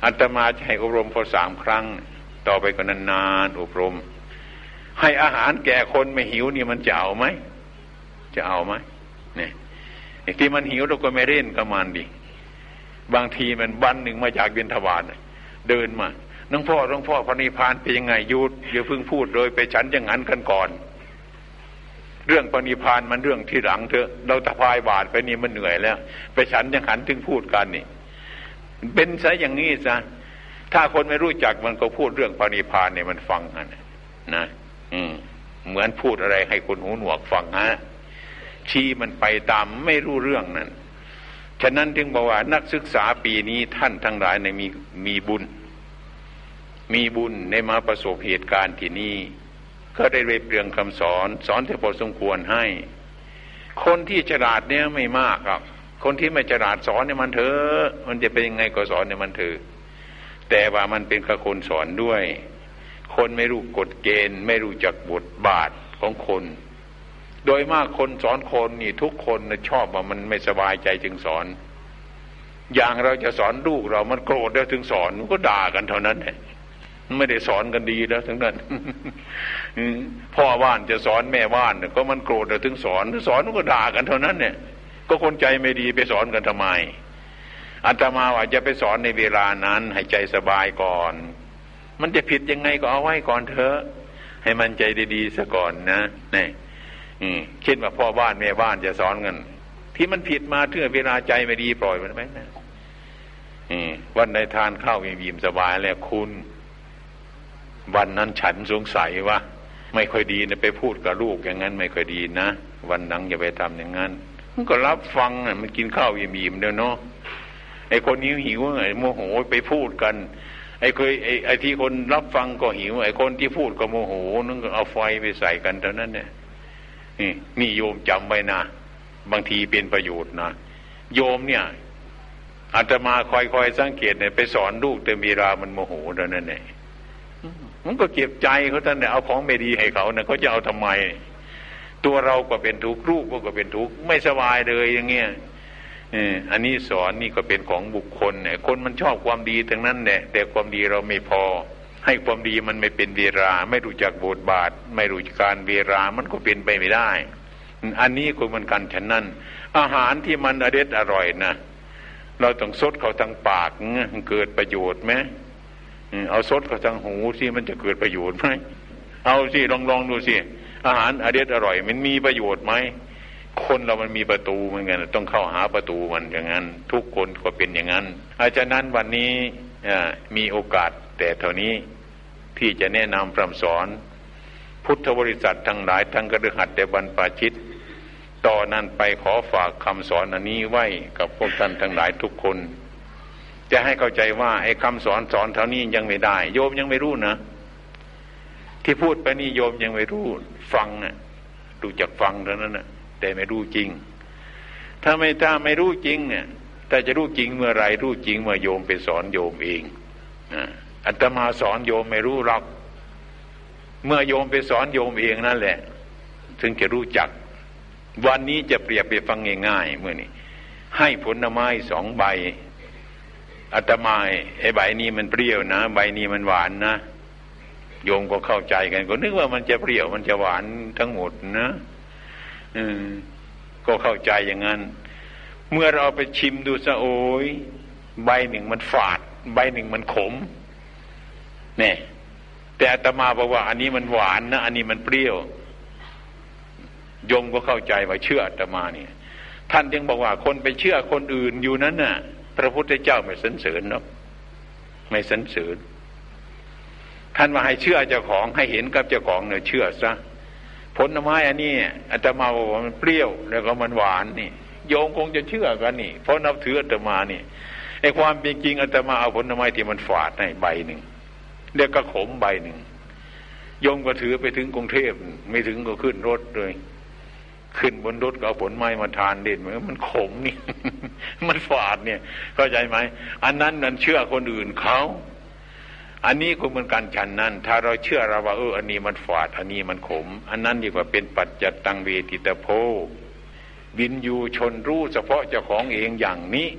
อัตมาจะให้อบรมพอสามครั้ง ต่อไปก็นานๆอบรม ให้อาหารแก่คนไม่หิวนี่มันจะเอาไหมจะเอาไหมเนี่ยที่มันหิวเราก็ไม่เล่นกับมันดิ บางทีมันวันหนึ่งมาจากเบียนทวารเดินมาน้องพ่อน้องพ่อพระนิพพานเป็นยังไงยุดอย่าเพิ่งพูดโดยไปฉันอย่างนั้นกันก่อน เรื่องปณิพานมันเรื่องที่หลังเถอะ เราตะพายบาดไปนี่มันเหนื่อยแล้ว ไปฉันอย่างหันถึงพูดกันนี่ เป็นซะอย่างนี้ซะถ้าคนไม่รู้จักมันก็พูดเรื่องปณิพานเนี่ยมันฟังกันนะอืมเหมือนพูดอะไรให้คนหูหนวกฟังฮะชี้มันไปตามไม่รู้เรื่องนั่น ฉะนั้นจึงบอกว่านักศึกษาปีนี้ท่านทั้งหลายในมีมีบุญ มีบุญในมาประสบเหตุการณ์ที่นี่ก็ได้ไปเปลืองคำสอน สอนที่พอสมควรให้ คนที่ฉลาดเนี่ยไม่มากครับ คนที่ไม่ฉลาดสอนเนี่ยมันเถอะมันจะเป็นยังไงก็สอนเนี่ยมันเถอะแต่ว่ามันเป็นกระคนสอนด้วย คนไม่รู้กฎเกณฑ์ ไม่รู้จักบทบาทของคน โดยมากคนสอนคนนี่ทุกคนนะชอบว่ามันไม่สบายใจจึงสอน อย่างเราจะสอนลูกเรามันโกรธแล้วถึงสอนมันก็ด่ากันเท่านั้นแหละไม่ได้สอนกันดีแล้วทั้งนั้นพ่อบ้านจะสอนแม่บ้านก็มันโกรธเดี๋ยวถึงสอนสอนก็ด่ากันเท่านั้นเนี่ย ก็คนใจไม่ดีไปสอนกันทำไมอาตมาว่าจะไปสอนในเวลานั้นให้ใจสบายก่อน มันจะผิดยังไงก็เอาไว้ก่อนเถอะ ให้มันใจดีๆซะก่อนนะนี่ คิดว่าพ่อบ้านแม่บ้านจะสอนกันที่มันผิดมาเทื่อเวลาใจไม่ดีปล่อยมันไหมนะวันในทานข้าวยิ้มสบายแล้วคุณ วันนั้นฉันสงสัยว่า ไม่ค่อยดีนะไปพูดกับลูกอย่างนั้น ไม่ค่อยดีนะวันนังอย่าไปทำอย่างนั้นมันก็รับฟังมันกินข้าวอิ่มๆเดียวเนาะไอ้คนหิวหิวไอ้โมโหไปพูดกัน ไอ้เคยไอไอ้ที่คนรับฟังก็หิว ไอ้คนที่พูดก็โมโหนึกเอาไฟไปใส่กันเท่านั้นเนี่ย นี่โยมจำไว้นะบางทีเป็นประโยชน์นะโยมเนี่ยอาตมาคอยๆสังเกตเนี่ยไปสอนลูกแต่มีรามันโมโหเท่านั้นเนี่ยมันก็เก็บใจเขาท่านเนี่ยเอาของไม่ดีให้เขาเนี่ยเขาจะเอาทำไม ตัวเราก็เป็นทุกข์รูปก็เป็นทุกข์ไม่สบายเลยอย่างเงี้ยอันนี้สอนนี่ก็เป็นของบุคคลเนี่ยคนมันชอบความดีทั้งนั้นแหละแต่ความดีเราไม่พอ ให้ความดีมันไม่เป็นเวลา ไม่รู้จักบทบาท ไม่รู้จักการเวลามันก็เป็นไปไม่ได้ อันนี้ก็เหมือนกันฉะนั้น อาหารที่มันอเด็ดอร่อยนะเราต้องซดเขาทางปากเกิดประโยชน์ไหมเอาซดกับทางหูสิมันจะเกิดประโยชน์ไหมเอาสิลองลองดูสิอาหารอเด็ดอร่อย มันมีประโยชน์ไหมคนเรามันมีประตูเหมือนกันต้องเข้าหาประตูมันอย่างนั้น ทุกคนก็เป็นอย่างนั้นอาจารย์นั้นวันนี้มีโอกาส แต่เท่านี้ที่จะแนะนำพรำสอน พุทธบริษัททั้งหลายทั้งกระดึหัดแต่บรรปาชิต ต่อนนั้นไปขอฝากคำสอนอันนี้ไว้กับพวกท่านทั้งหลายทุกคน จะให้เข้าใจว่าไอ้คำสอนสอนเท่านี้ยังไม่ได้ โยมยังไม่รู้นะ ที่พูดไปนี่โยมยังไม่รู้ ฟังน่ะดูจากฟังเท่านั้นนะแต่ไม่รู้จริง ถ้าไม่ถ้าไม่รู้จริงเนี่ยแต่จะรู้จริงเมื่อไรรู้จริงเมื่อโยมไปสอนโยมเอง อัตมาสอนโยมไม่รู้หรอก เมื่อโยมไปสอนโยมเองนั่นแหละ ถึงจะรู้จัก วันนี้จะเปรียบไปฟังง่ายๆเมื่อนี้ให้ผลไม้สองใบอาตมาไอ้ใบนี้มันเปรี้ยวนะ ใบนี้มันหวานนะโยมก็เข้าใจกัน ก็นึกว่ามันจะเปรี้ยวมันจะหวานทั้งหมดนะอืมก็เข้าใจอย่างนั้น เมื่อเราไปชิมดูซะโอยใบหนึ่งมันฝาด ใบหนึ่งมันขม เนี่ยแต่อาตมาบอกว่า อันนี้มันหวานนะอันนี้มันเปรี้ยวโยมก็เข้าใจว่าเชื่ออาตมาเนี่ย ท่านยังบอกว่าคนไปเชื่อคนอื่นอยู่นั้นน่ะ พระพุทธเจ้าไม่สันเสริญเนาะไม่สันเสริญท่านมาให้เชื่อเจ้าของให้เห็นกับเจ้าของเนี่ยเชื่อซะผลไม้อันนี้อาตมาบอกว่ามันเปรี้ยว แล้วก็มันหวานนี่โยมคงจะเชื่อกันนี่ เพราะนับถืออาตมานี่ไอ้ความเป็นจริงอาตมาเอาผลไม้ที่มันฝาดให้ใบหนึ่ง เรียกกระขมใบหนึ่งโยมก็ถือไปถึงกรุงเทพไม่ถึงก็ขึ้นรถเลย ขึ้นบนรถก็เอาผลไม้มาทานเด่นเหมือนมันขมนี่ มันฝาดเนี่ยเข้าใจไหมอันนั้นนั่นเชื่อคนอื่นเขาอันนี้ก็เหมือนกันฉันนั้น ถ้าเราเชื่อเราว่าเอออันนี้มันฝาด อันนี้มันขม อันนั้นดีกว่าเป็นปัจจตังเวทิตโพบินอยู่ชนรู้เฉพาะเจ้าของเองอย่างนี้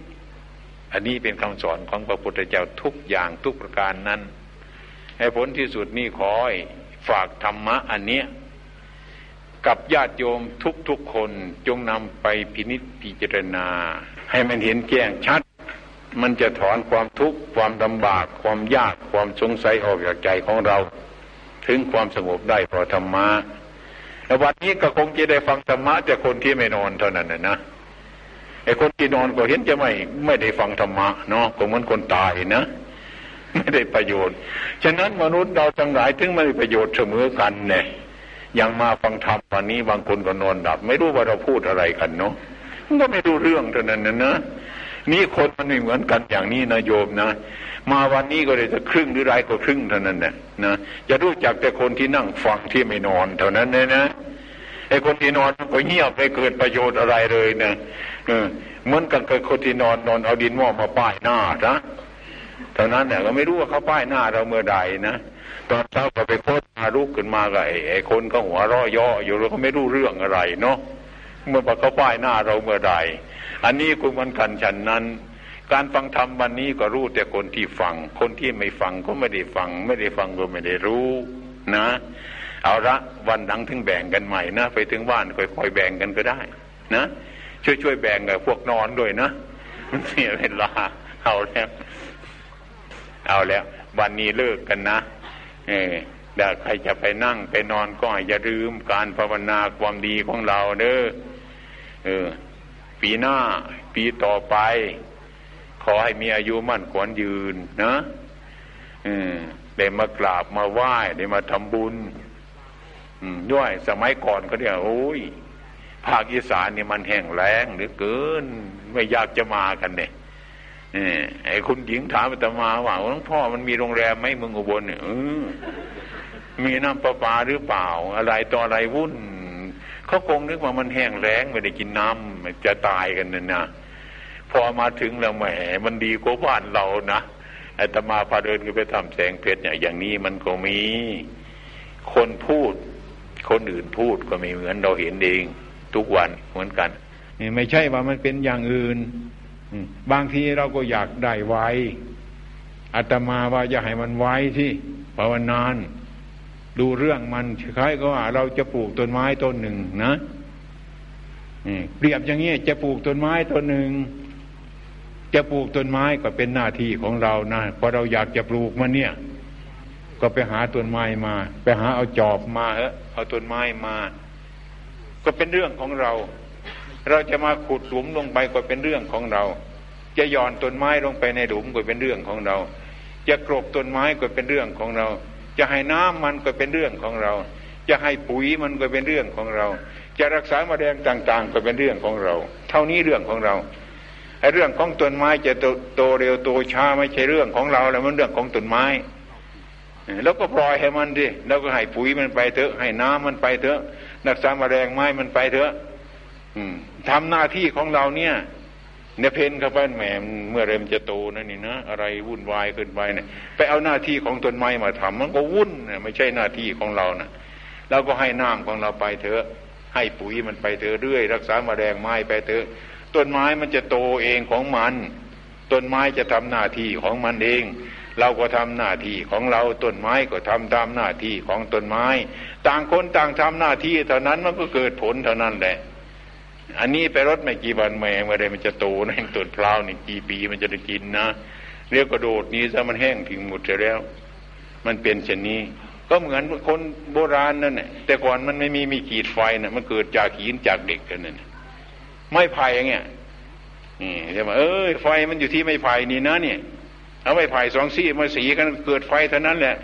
อันนี้เป็นคำสอนของพระพุทธเจ้าทุกอย่างทุกประการนั้น ให้ผลที่สุดนี่ขอให้ฝากธรรมะอันเนี้ยกับญาติโยมทุกๆคนจงนำไปพินิจพิจารณา ให้มันเห็นแจ้งชัด มันจะถอนความทุกข์ความลำบาก ความยากความสงสัยออกจากใจของเรา ถึงความสงบได้เพราะธรรมะแต่วันนี้ก็คงจะได้ฟังธรรมะจากคนที่ไม่นอนเท่านั้นนะนะไอ้คนที่นอนก็เห็นจะไม่ไม่ได้ฟังธรรมะเนาะก็เหมือนคนตายนะ ไม่ได้ประโยชน์ ฉะนั้นมนุษย์เราทั้งหลายถึงไม่ได้ประโยชน์เสมอกันเนี่ยย่างมาฟังธรรมวันนี้บางคนก็นอนดับ ไม่รู้ว่าเราพูดอะไรกันเนาะมันก็ไม่รู้เรื่องเท่านั้นนะนะนี่คนมันไม่เหมือนกันอย่างนี้นะโยมนะ มาวันนี้ก็เลยจะครึ่งหรือไรก็ครึ่งเท่านั้นนะนะจะรู้จักแต่คนที่นั่งฟังที่ไม่นอนเท่านั้นนะนะไอ้คนที่นอนก็เงียบไม่เกิดประโยชน์อะไรเลยนะเออเหมือนกับคนที่นอนนอนเอาดินหม้อมาป้ายหน้านะ เท่านั้นเนี่ยก็ไม่รู้ว่าเขาป้ายหน้าเราเมื่อใดนะตอนเช้าก็ไปโคตรมาลุกขึ้นมากับไอ้คนก็หัวร้อย่ออยู่แล้วก็ไม่รู้เรื่องอะไรเนาะเมื่อเขาป้ายหน้าเราเมื่อใด อันนี้คุณมันกันฉันนั้น การฟังธรรมวันนี้ก็รู้แต่คนที่ฟัง คนที่ไม่ฟังก็ไม่ได้ฟัง ไม่ได้ฟังก็ไม่ได้รู้นะ เอาละวันหลังถึงแบ่งกันใหม่นะไปถึงบ้านค่อยๆแบ่งกันก็ได้ นะช่วยช่วยแบ่งกับพวกนอนด้วยนะมันเสียเวลาเอาแล้ว เอาแล้ว วันนี้เลิกกันนะ เออแต่ใครจะไปนั่งไปนอนก็อย่าลืมการภาวนาความดีของเราเด้อเออ ปีหน้า ปีต่อไป ขอให้มีอายุมั่นขวัญยืนนะเออได้มากราบมาไหว้ได้มาทำบุญด้วยสมัยก่อนก็เรียกโอ้ยภาคอีสานนี่มันแห้งแล้งหรือเกิน ไม่อยากจะมากันเนี่ย ไอ้คุณหญิงถามอาตมาว่าหลวงพ่อมันมีโรงแรมไหมมึงอุบลเนี่ยมีน้ำประปาหรือเปล่า อะไรต่ออะไรวุ่นเขาคงนึกว่ามันแห้งแล้งไม่ได้กินน้ำจะตายกันน่ะนะพอมาถึงแล้วแหมมันดีกว่าบ้านเรานะอาตมาพาเดินก็ไปทำแสงเพชรเนี่ยอย่างนี้มันก็มี คนพูด คนอื่นพูดก็มีเหมือนเราเห็นเอง ทุกวันเหมือนกัน ไม่ใช่ว่ามันเป็นอย่างอื่น บางทีเราก็อยากได้ไวอาตมาว่าอย่าให้มันไว้ที่ภาวนานดูเรื่องมันคล้ายก็ว่าเราจะปลูกต้นไม้ต้นหนึ่งนะเปรียบอย่างนี้จะปลูกต้นไม้ต้นหนึ่งจะปลูกต้นไม้ก็เป็นหน้าที่ของเรานะพอเราอยากจะปลูกมันเนี่ย ก็ไปหาต้นไม้มา ไปหาเอาจอบมา เออเอาต้นไม้มา ก็เป็นเรื่องของเรา เราจะมาขุดหลุมลงไปก็เป็นเรื่องของเรา จะย่อนต้นไม้ลงไปในหลุมก็เป็นเรื่องของเรา จะกรบต้นไม้ก็เป็นเรื่องของเรา จะให้น้ำมันก็เป็นเรื่องของเรา จะให้ปุ๋ยมันก็เป็นเรื่องของเรา จะรักษาแมลงต่างๆ ก็เป็นเรื่องของเรา เท่านี้เรื่องของเราไอ้เรื่องของต้นไม้จะโตเร็วโตช้าไม่ใช่เรื่องของเราแล้วมันเรื่องของต้นไม้แล้วก็ปล่อยให้มันดิแล้วก็ให้ปุ๋ยมันไปเถอะ ให้น้ำมันไปเถอะรักษาแมลงไม้มันไปเถอะ ทำหน้าที่ของเราเนี่ยเนี่ยเพนเข้าไปแหมเมื่อไรมันจะโตนั่นนี่นะอะไรวุ่นวายเกินไปเนี่ยไปเอาหน้าที่ของต้นไม้มาทำมันก็วุ่นเนี่ยไม่ใช่หน้าที่ของเรานะ่ะเราก็ให้น้ำของเราไปเถอะให้ปุ๋ยมันไปเถอะเรื่อย รักษามาแดงไม้ไปเถอะต้นไม้มันจะโตเองของมันต้นไม้จะทำหน้าที่ของมันเอง เราก็ทำหน้าที่ของเราต้นไม้ก็ทำตามหน้าที่ของต้นไม้ ต่างคนต่างทำหน้าที่เท่านั้นมันก็เกิดผลเท่านั้นแหละ อันนี้ไปรถไม่กี่วันแม่เมื่อไรมันจะโตนะต้นพร้าวนี่กี่ปีมันจะได้กินนะเรียกกระโดดนี้ซะมันแห้งทิ้งหมดแล้ว มันเป็นเช่นนี้ ก็เหมือนคนโบราณนั่นแหละแต่ก่อนมันไม่มีมีขีดไฟนะ่ะ มันเกิดจากหินจากเด็กกันนั่นไม่ไผ่อย่างเงี้ยนี่ใช่ไหมเอ้ยไฟมันอยู่ที่ไม่ไผ่นี่นะเนี่ยเอาไม่ไผ่สองซี่มาสีกันเกิดไฟเท่านั้นแหละ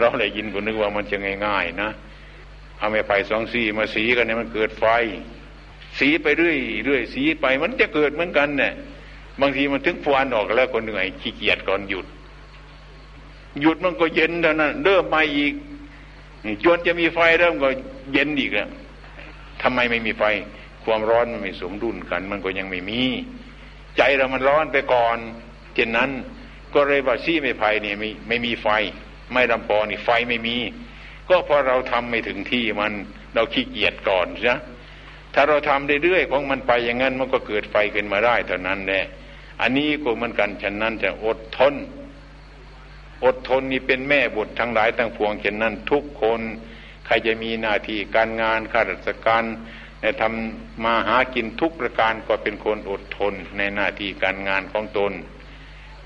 เราเลยยินก็นึกว่ามันจะง่ายๆนะเอาไม่ไผ่สองซี่มาสีกันเนี่ยมันเกิดไฟ สีไปเรื่อยเรื่อยสีไปมันจะเกิดเหมือนกันเนี่ยบางทีมันถึงฟวนออกแล้วก็เหนื่อยขี้เกียจก่อนหยุด หยุดมันก็เย็นเท่านั้นเริ่มมาอีกจนจะมีไฟเริ่มก็เย็นอีกแล้วทำไมไม่มีไฟ ความร้อนมันไม่สมดุลกัน มันก็ยังไม่มี ใจเรามันร้อนไปก่อนเช่นนั้น ก็เลยว่าซี่ไม่ไฟเนี่ยไม่ไม่มีไฟ ไม่ลำปอนี่ไฟไม่มี ก็พราะเราทำไม่ถึงที่มันเราขี้เกียจก่อนใช่ ถ้าเราทำเรื่อยๆของมันไปอย่างนั้นมันก็เกิดไฟขึ้นมาได้เท่านั้นแหละอันนี้ก็เหมือนกันฉะนั้นจะอดทน อดทนนี่เป็นแม่บททั้งหลายทั้งพวงเช่นนั้นทุกคนใครจะมีหน้าที่การงานข้าราชการทำมาหากินทุกประการก็เป็นคนอดทนในหน้าที่การงานของตน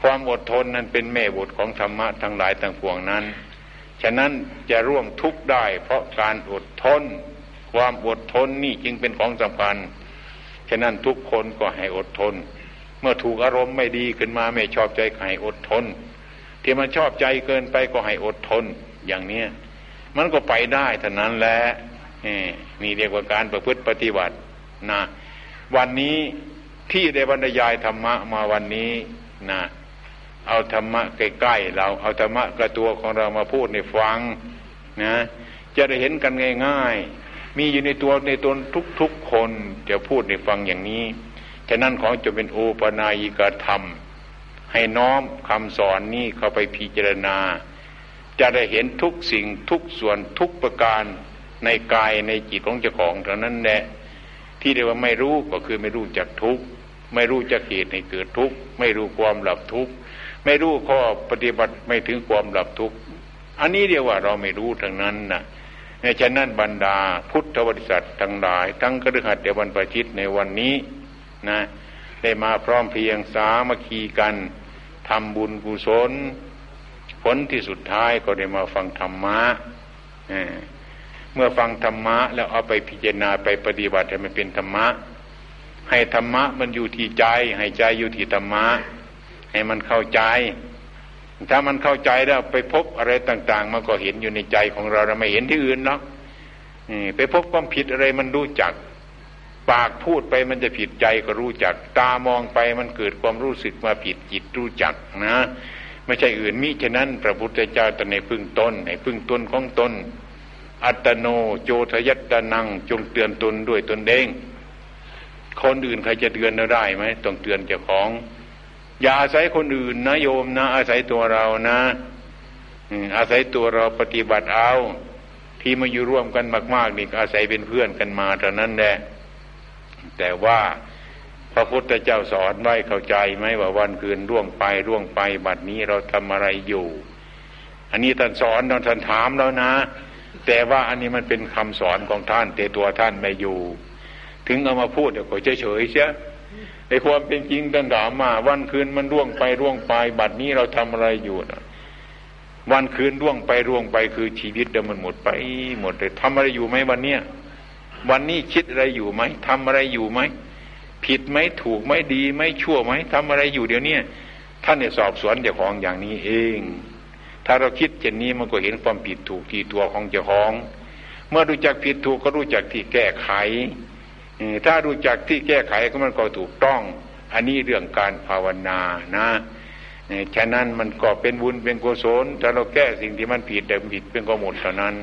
ความอดทนนั้นเป็นแม่บทของธรรมะทั้งหลายทั้งพวงนั้น ฉะนั้นจะร่วมทุกข์ได้เพราะการอดทน ความอดทนนี่จึงเป็นของสำคัญฉะนั้นทุกคนก็ให้อดทน เมื่อถูกอารมณ์ไม่ดีขึ้นมาไม่ชอบใจให้อดทน ที่มันชอบใจเกินไปก็ให้อดทนอย่างเนี้ยมันก็ไปได้เท่านั้นแหละนี่เรียกว่าการประพฤติปฏิบัตินะวันนี้ที่ได้บรรยายธรรมะมาวันนี้นะเอาธรรมะใกล้ๆเราเอาธรรมะกระตัวของเรามาพูดในฟังนะจะได้เห็นกันง่าย ๆ มีอยู่ในตัวในตนทุกๆคนจะพูดในฟังอย่างนี้ ฉะนั้นของจะเป็นโอปนายิกธรรม ให้น้อมคำสอนนี้เข้าไปพิจารณา จะได้เห็นทุกสิ่งทุกส่วนทุกประการในกายในจิตของเจ้าของเท่านั้นแหละที่เรียกว่าไม่รู้ก็คือไม่รู้จักทุกข์ไม่รู้จักเหตุให้เกิดทุกข์ไม่รู้ความหลับทุกข์ไม่รู้ข้อปฏิบัติไม่ถึงความหลับทุกข์อันนี้เรียกว่าเราไม่รู้ทั้งนั้นนะใน ฉะนั้นบรรดาพุทธบริษัททั้งหลาย ทั้งกระหัตเดวันประชิตในวันนี้นะได้มาพร้อมเพียงสามัคคีกันทำบุญกุศล ผลที่สุดท้ายก็ได้มาฟังธรรมะเมื่อฟังธรรมะ แล้วเอาไปพิจารณาไปปฏิบัติให้มันเป็นธรรมะ ให้ธรรมะมันอยู่ที่ใจ ให้ใจอยู่ที่ธรรมะ ให้มันเข้าใจ ถ้ามันเข้าใจแล้วไปพบอะไรต่าง ๆ มันก็เห็นอยู่ในใจของเราเราไม่เห็นที่อื่นหรอกไปพบความผิดอะไรมันรู้จัก ปากพูดไปมันจะผิดใจก็รู้จัก ตามองไปมันเกิดความรู้สึกมาผิดจิตรู้จักนะไม่ใช่อื่นมิฉะนั้น พระพุทธเจ้าตรัสในพึ่งตนในพึ่งตนของตนอัตโนโจทยัตนัง จงเตือนตนด้วยตนเองคนอื่นใครจะเตือนเราได้ไหมต้องเตือนเจ้าของ อย่าอาศัยคนอื่นนะโยมนะ อาศัยตัวเรานะอาศัยตัวเราปฏิบัติเอา ที่มาอยู่ร่วมกันมาก ๆ นี่อาศัยเป็นเพื่อนกันมาเท่านั้นแหละแต่ว่าพระพุทธเจ้าสอนไว้เข้าใจไหมว่าวันคืนร่วงไปร่วงไปบัดนี้เราทำอะไรอยู่ อันนี้ท่านสอนท่านถามแล้วนะ แต่ว่าอันนี้มันเป็นคำสอนของท่านแต่ตัวท่านไม่อยู่ ถึงเอามาพูดเดี๋ยวก็เฉยเฉยเชีย ในความเป็นจริงท่านถามมา วันคืนมันร่วงไปร่วงไป บัดนี้เราทำอะไรอยู่นะวันคืนร่วงไปร่วงไปคือชีวิตเดิมมันหมดไป หมดเลยทำอะไรอยู่ไหมวันเนี้ยวันนี้คิดอะไรอยู่ไหมทำอะไรอยู่ไหมผิดไหมถูกไหมดีไหมชั่วไหมทำอะไรอยู่เดี๋ยวนี้ท่านเนี่ยสอบสวนเจ้าของอย่างนี้เอง ถ้าเราคิดเช่นนี้มันก็เห็นความผิดถูกที่ตัวของเจ้าของ เมื่อรู้จักผิดถูกก็รู้จักที่แก้ไข ถ้ารู้จักที่แก้ไขก็มันก็ถูกต้อง อันนี้เรื่องการภาวนานะฉะนั้นมันก็เป็นบุญเป็นกุศลถ้าเราแก้สิ่งที่มันผิดแต่ผิดเป็นก็หมดเท่านั้น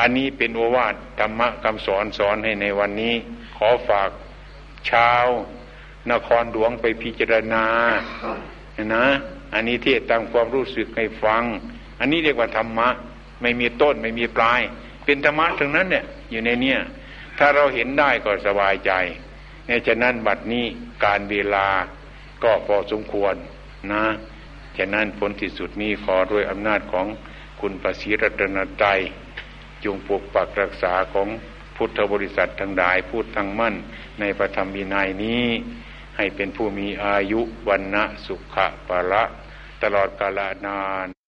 อันนี้เป็นโอวาทธรรมะคำสอนสอนให้ในวันนี้ ขอฝากชาว นครหลวงไปพิจารณานะ อันนี้เทศตามความรู้สึกให้ฟัง อันนี้เรียกว่าธรรมะ ไม่มีต้นไม่มีปลาย เป็นธรรมะทั้งนั้นเนี่ยอยู่ในเนี้ย ถ้าเราเห็นได้ก็สบายใจในฉะนั้นบัดนี้การเวลาก็พอสมควรนะ ฉะนั้นผลที่สุดนี้ขอด้วยอำนาจของคุณประสีรัตนใจจงปกปักรักษาของพุทธบริษัททั้งหลายพูดทั้งมั่นในพระธรรมวินัยนี้ ให้เป็นผู้มีอายุวันนะสุขะปะละ ตลอดกาลนาน